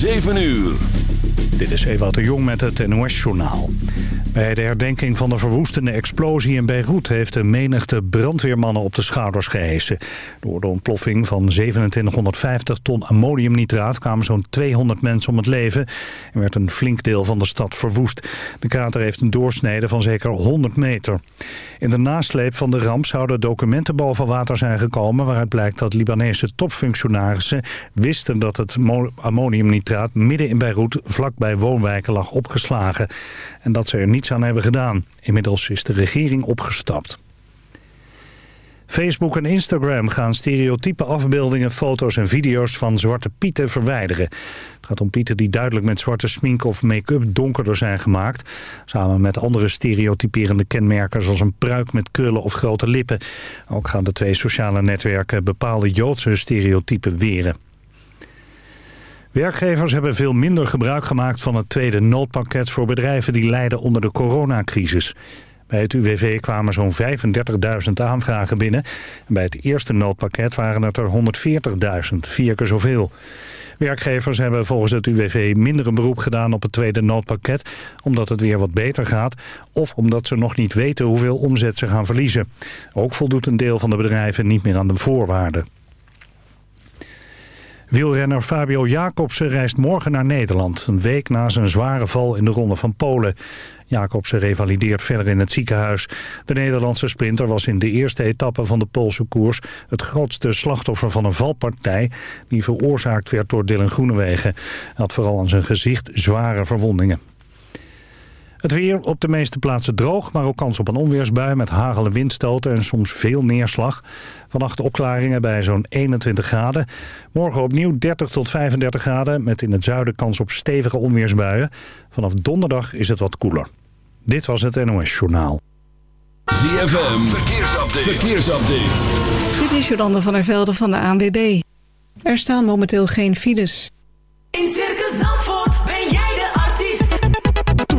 7 uur. Dit is Ewout de Jong met het NOS-journaal. Bij de herdenking van de verwoestende explosie in Beirut... heeft de menigte brandweermannen op de schouders gehesen. Door de ontploffing van 2750 ton ammoniumnitraat... kwamen zo'n 200 mensen om het leven... en werd een flink deel van de stad verwoest. De krater heeft een doorsnede van zeker 100 meter. In de nasleep van de ramp zouden documenten boven water zijn gekomen... waaruit blijkt dat Libanese topfunctionarissen wisten dat het ammoniumnitraat... midden in Beirut vlakbij woonwijken lag opgeslagen. En dat ze er niets aan hebben gedaan. Inmiddels is de regering opgestapt. Facebook en Instagram gaan stereotype afbeeldingen, foto's en video's van zwarte pieten verwijderen. Het gaat om pieten die duidelijk met zwarte smink of make-up donkerder zijn gemaakt. Samen met andere stereotyperende kenmerken zoals een pruik met krullen of grote lippen. Ook gaan de twee sociale netwerken bepaalde Joodse stereotypen weren. Werkgevers hebben veel minder gebruik gemaakt van het tweede noodpakket voor bedrijven die lijden onder de coronacrisis. Bij het UWV kwamen zo'n 35.000 aanvragen binnen. En bij het eerste noodpakket waren het er 140.000, vier keer zoveel. Werkgevers hebben volgens het UWV minder een beroep gedaan op het tweede noodpakket... omdat het weer wat beter gaat... of omdat ze nog niet weten hoeveel omzet ze gaan verliezen. Ook voldoet een deel van de bedrijven niet meer aan de voorwaarden. Wielrenner Fabio Jacobsen reist morgen naar Nederland. Een week na zijn zware val in de Ronde van Polen. Jacobsen revalideert verder in het ziekenhuis. De Nederlandse sprinter was in de eerste etappe van de Poolse koers... het grootste slachtoffer van een valpartij... die veroorzaakt werd door Dylan Groenewegen. Hij had vooral aan zijn gezicht zware verwondingen. Het weer op de meeste plaatsen droog, maar ook kans op een onweersbui met hagel en windstoten en soms veel neerslag. Vannacht opklaringen bij zo'n 21 graden. Morgen opnieuw 30 tot 35 graden met in het zuiden kans op stevige onweersbuien. Vanaf donderdag is het wat koeler. Dit was het NOS Journaal. ZFM, verkeersupdate. verkeersupdate. Dit is Jolande van der Velde van de ANWB. Er staan momenteel geen files. In Circus Zandvoort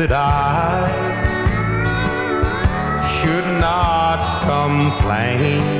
that I should not complain.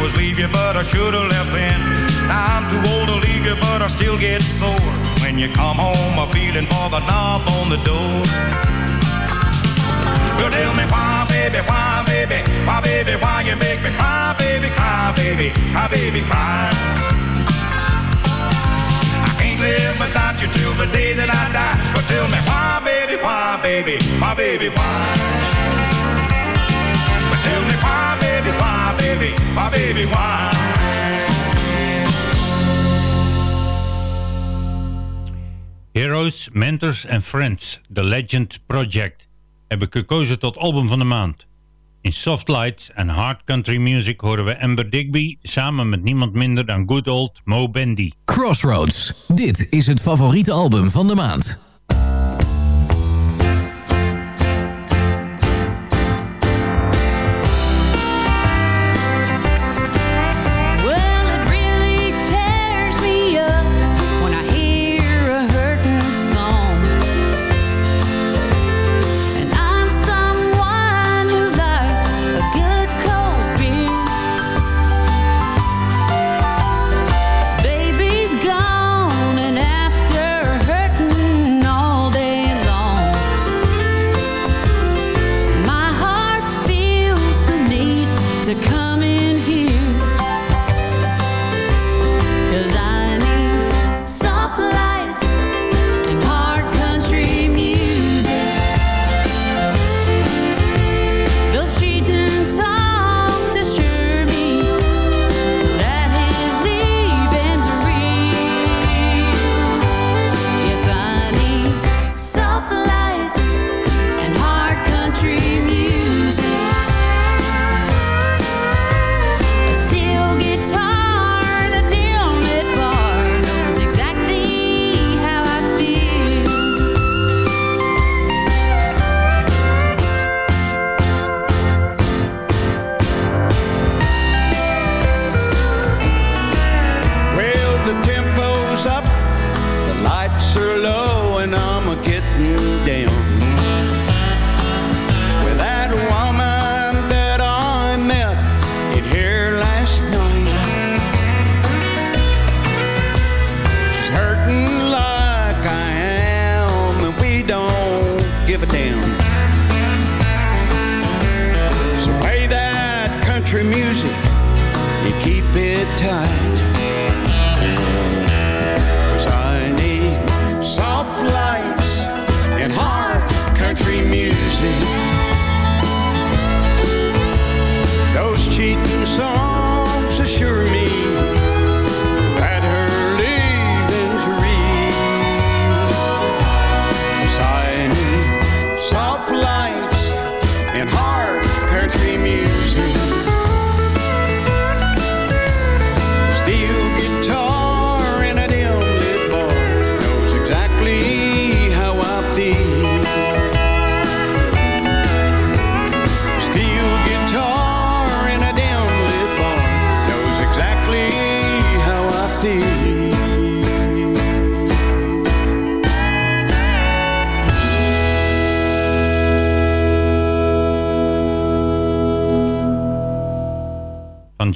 Was leave you, but I should have left then. Now I'm too old to leave you, but I still get sore when you come home. I'm feeling for the knob on the door. You tell me why, baby, why, baby, why, baby, why you make me cry, baby, cry, baby, cry, baby, cry. I can't live without you till the day that I die. But tell me why, baby, why, baby, why, baby, why? Baby, why? Heroes, Mentors and Friends, The Legend Project, heb ik gekozen tot album van de maand. In Soft Lights en Hard Country Music horen we Amber Digby samen met niemand minder dan good old Mo Bendy. Crossroads. Dit is het favoriete album van de maand.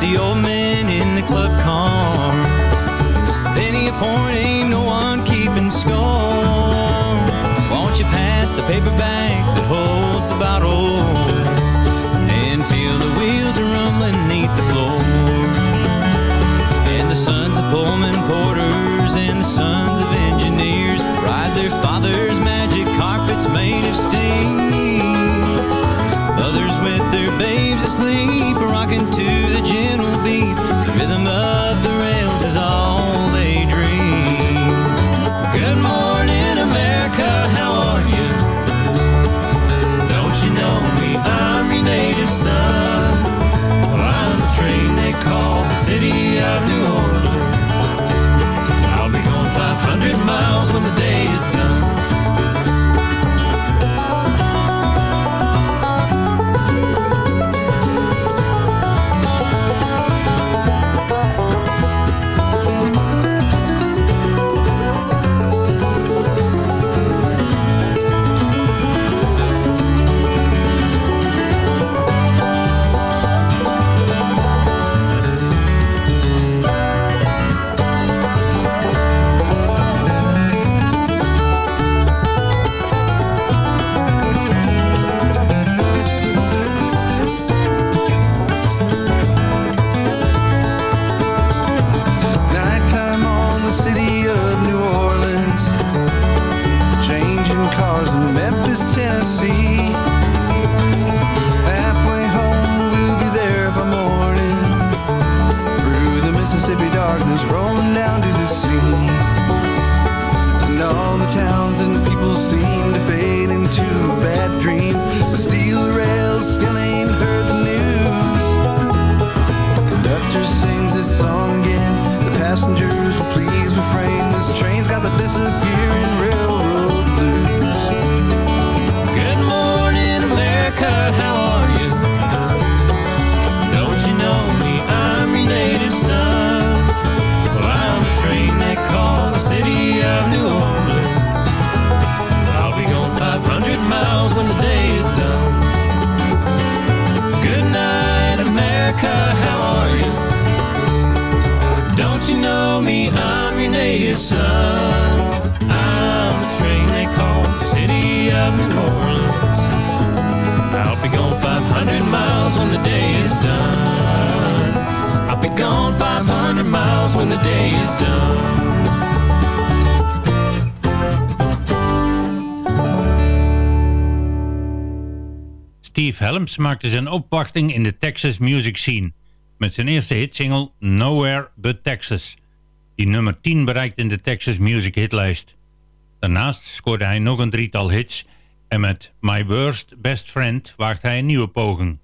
The old men in the club car. Penny a point, ain't no one keeping score. Won't you pass the paper bag that holds the bottle and feel the wheels are rumbling neath the floor? And the sons of Pullman porters and the sons of engineers ride their father's magic carpets made of steel. Asleep, rocking to the gentle beats. The rhythm of the rails is all they dream. Good morning, America, how are you? Don't you know me? I'm your native son. Well, I'm the train they call the city of New Orleans. Darkness, rolling down to the sea. And all the towns and people seem to fade into a bad dream. The steel rails still ain't heard the news. The conductor sings this song again. The passengers will please refrain. This train's got the disappearing son. I'm the train they call city of Orleans. I'll be gone 500 miles when the day is done. I'll be gone 500 miles when the day is done. Steve Helms maakte zijn opwachting in de Texas music scene met zijn eerste hitsingle Nowhere But Texas, die nummer 10 bereikt in de Texas Music Hitlijst. Daarnaast scoorde hij nog een drietal hits en met My Worst Best Friend waagt hij een nieuwe poging.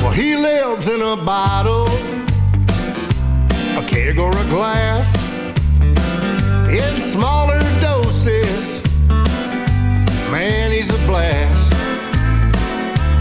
Well, he lives in a bottle, a keg or a glass, in smaller doses. Man, he's a blast.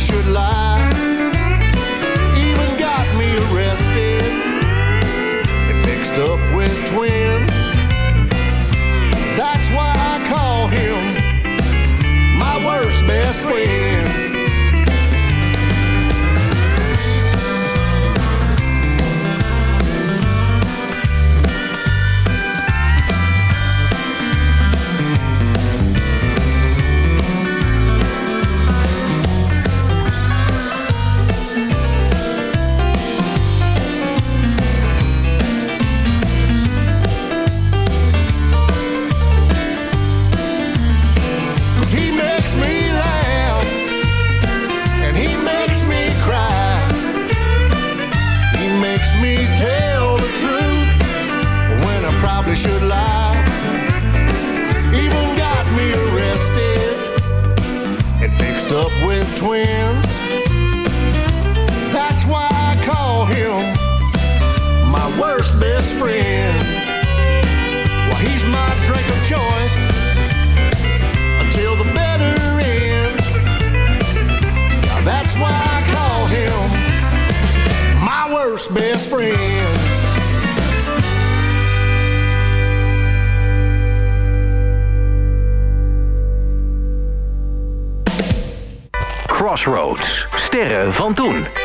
should lie.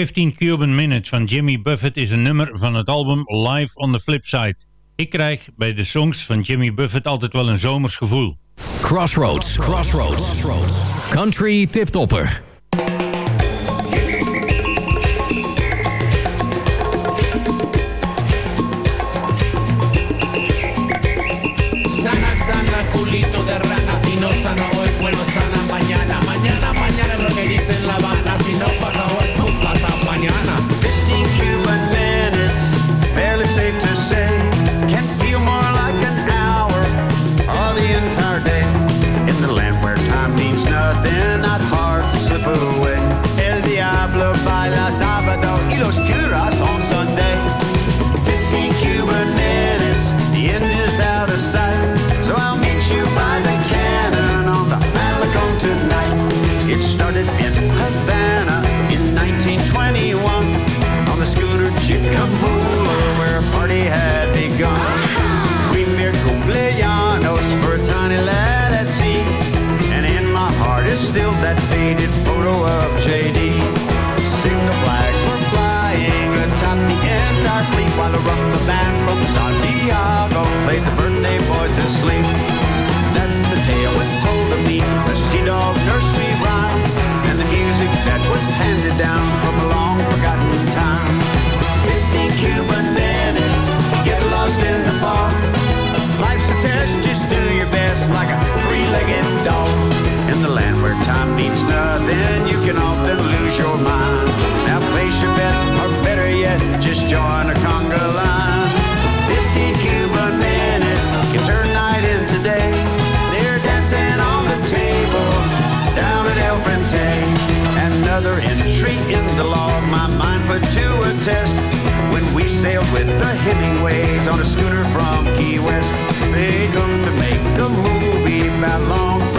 15 Cuban Minutes van Jimmy Buffett is een nummer van het album Live on the Flipside. Ik krijg bij de songs van Jimmy Buffett altijd wel een zomers gevoel. Crossroads, Crossroads, Crossroads. Country tiptopper. Sana, sana, culito de rana, si no sana hoy, bueno, sana mañana, mañana, mañana, lo que dicen 两万呐 put to a test when we sailed with the Hemingways on a schooner from Key West. They come to make a movie about long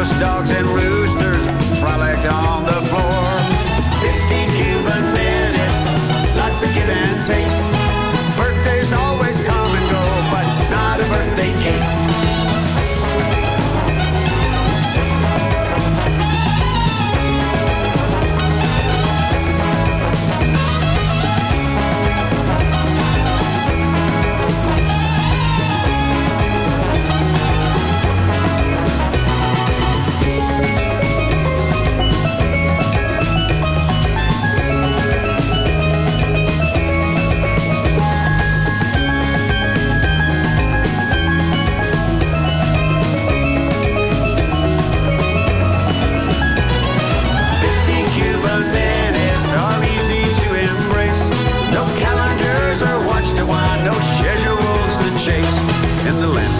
Niños, dogs, and roosters frolicked on the floor. 15 Cuban minutes, lots of give and taste.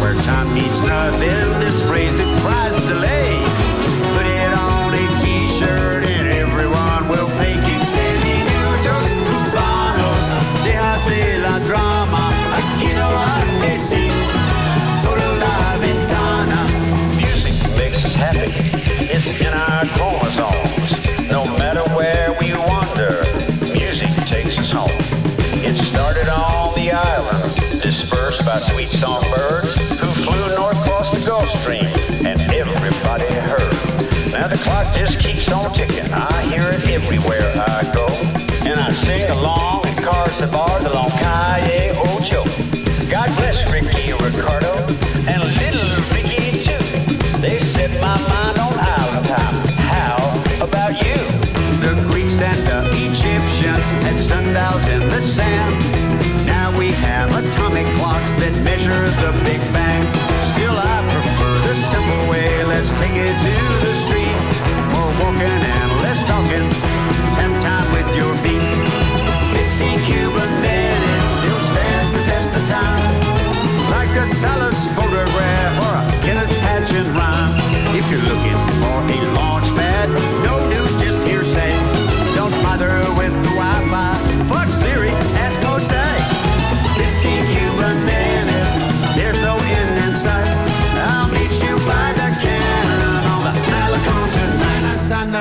Where time means nothing, this phrase it cries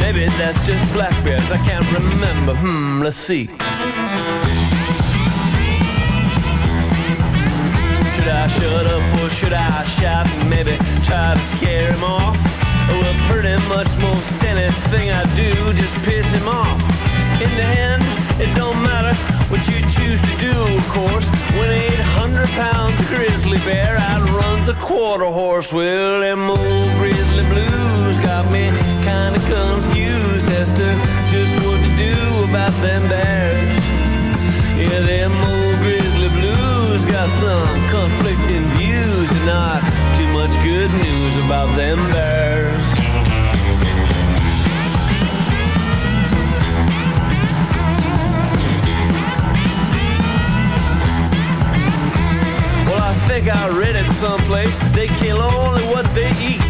Maybe that's just black bears. I can't remember. Hmm, let's see. Should I shut up or should I shout maybe try to scare him off? Well, pretty much most anything I do just piss him off. In the end, it don't matter what you choose to do, of course. When 800 pounds grizzly bear outruns a quarter horse, well, them old grizzly blues got me kinda confused as to just what to do about them bears. Yeah, them old grizzly blues got some conflicting views and not too much good news about them bears. Someplace, they kill only what they eat.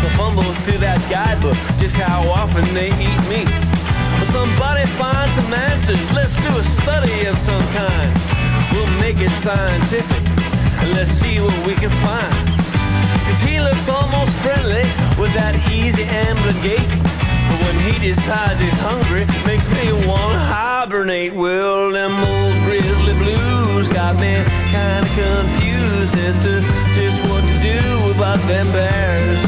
So fumble through that guidebook, just how often they eat meat. Well, somebody find some answers. Let's do a study of some kind. We'll make it scientific, and let's see what we can find. Cause he looks almost friendly with that easy ambling gait. But when he decides he's hungry, makes me wanna hibernate. Well, them old grizzly blues got me confused as to just what to do about them bears.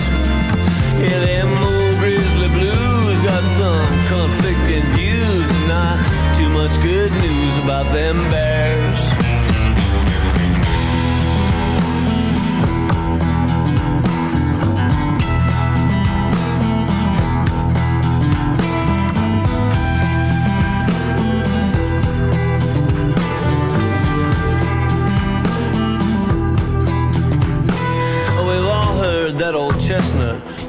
Yeah, them old grizzly blues got some conflicting views and not too much good news about them bears.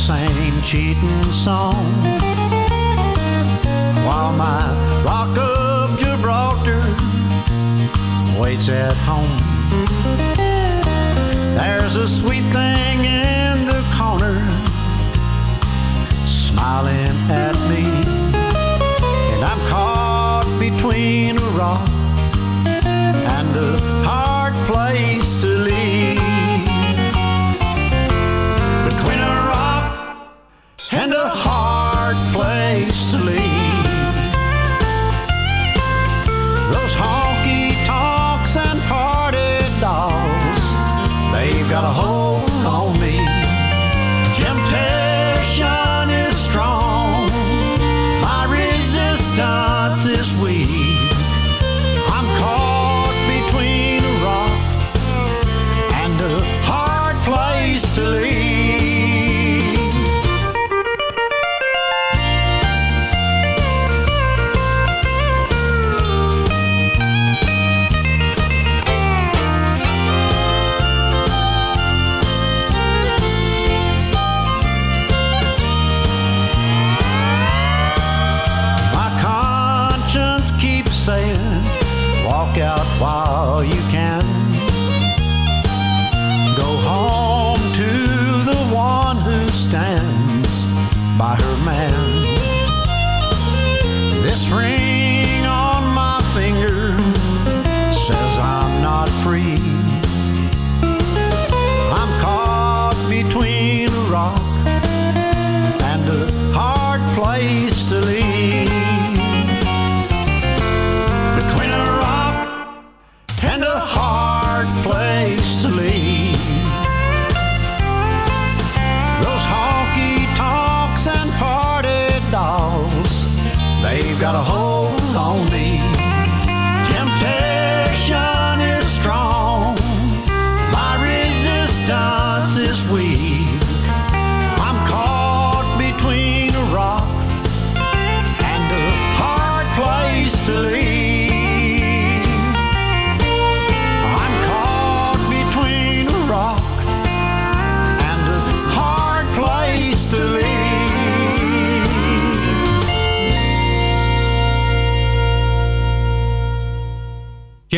same cheating song while my rock of Gibraltar waits at home. There's a sweet thing in the corner smiling at me, and I'm caught between a rock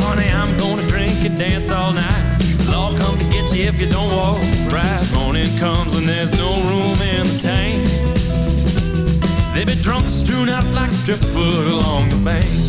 Honey, I'm gonna drink and dance all night. Law come to get you if you don't walk right. Morning comes and there's no room in the tank. They be drunk, strewn out like driftwood along the bank.